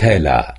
Tela